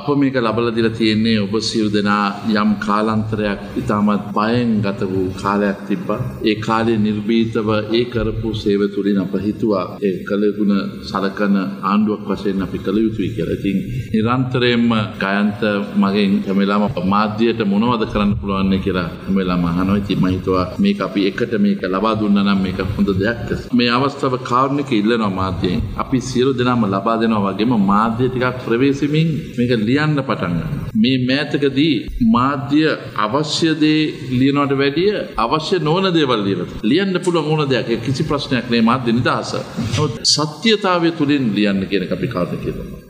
අප මේක ලබලා දීලා තියෙන්නේ ඔබ සියලු දෙනා යම් කාලාන්තරයක් ඉතාමත් බයෙන් ගත වූ කාලයක් තිබ්බා. ඒ කාලේ නිර්භීතව ඒ කරපු සේව තුලින් අප හිතුවා ඒ කළගුණ සලකන ආණ්ඩුවක් වශයෙන් අපි කළ යුතුයි කියලා. ඉතින් නිරන්තරයෙන්ම ගයන්ත මගෙන් හැමෙලාම මාධ්‍යයට මොනවද කරන්න පුළුවන් කියලා හැමෙලාම අහනවා. ඉතින් මම හිතුවා මේක අපි එකට මේක ලබා දුන්නා නම් මේක හොඳ දෙයක්. මේ අවස්ථාව කාරුණික ඉල්ලනවා මාධ්‍යයෙන්. අපි සියලු දෙනාම ලබා දෙනවා වගේම මාධ්‍ය ටිකක් ප්‍රවේශමින් මේක ලියන්න පටන් ගන්නවා. මේ මෑතකදී මාධ්‍ය අවශ්‍ය දේ ලියනවට වැඩිය අවශ්‍ය නොවන දේවල් ලියනවා. ලියන්න පුළුවන් ඕන දෙයක්. කිසි ප්‍රශ්නයක් නෑ මාධ්‍ය නිදහස. නමුත් සත්‍යතාවය තුලින් ලියන්න කියන එක අපි කාටද කියනවා.